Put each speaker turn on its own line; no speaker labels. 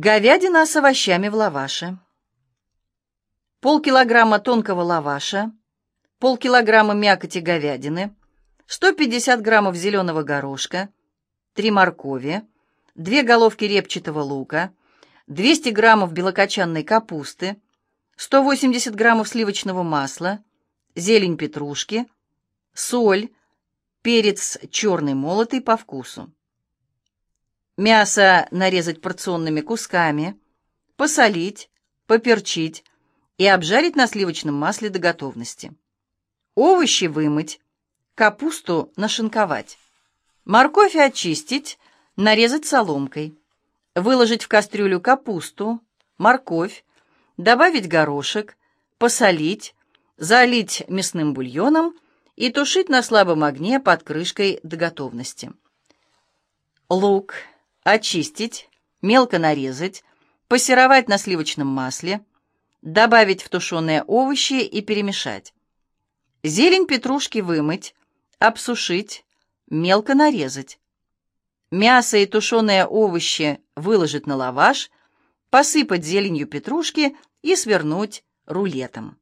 Говядина с овощами в лаваше. Полкилограмма тонкого лаваша, полкилограмма мякоти говядины, 150 граммов зеленого горошка, 3 моркови, 2 головки репчатого лука, 200 граммов белокочанной капусты, 180 граммов сливочного масла, зелень петрушки, соль, перец черный молотый по вкусу. Мясо нарезать порционными кусками, посолить, поперчить и обжарить на сливочном масле до готовности. Овощи вымыть, капусту нашинковать. Морковь очистить, нарезать соломкой. Выложить в кастрюлю капусту, морковь, добавить горошек, посолить, залить мясным бульоном и тушить на слабом огне под крышкой до готовности. Лук очистить, мелко нарезать, пассеровать на сливочном масле, добавить в тушеные овощи и перемешать. Зелень петрушки вымыть, обсушить, мелко нарезать. Мясо и тушеные овощи выложить на лаваш, посыпать зеленью петрушки и свернуть рулетом.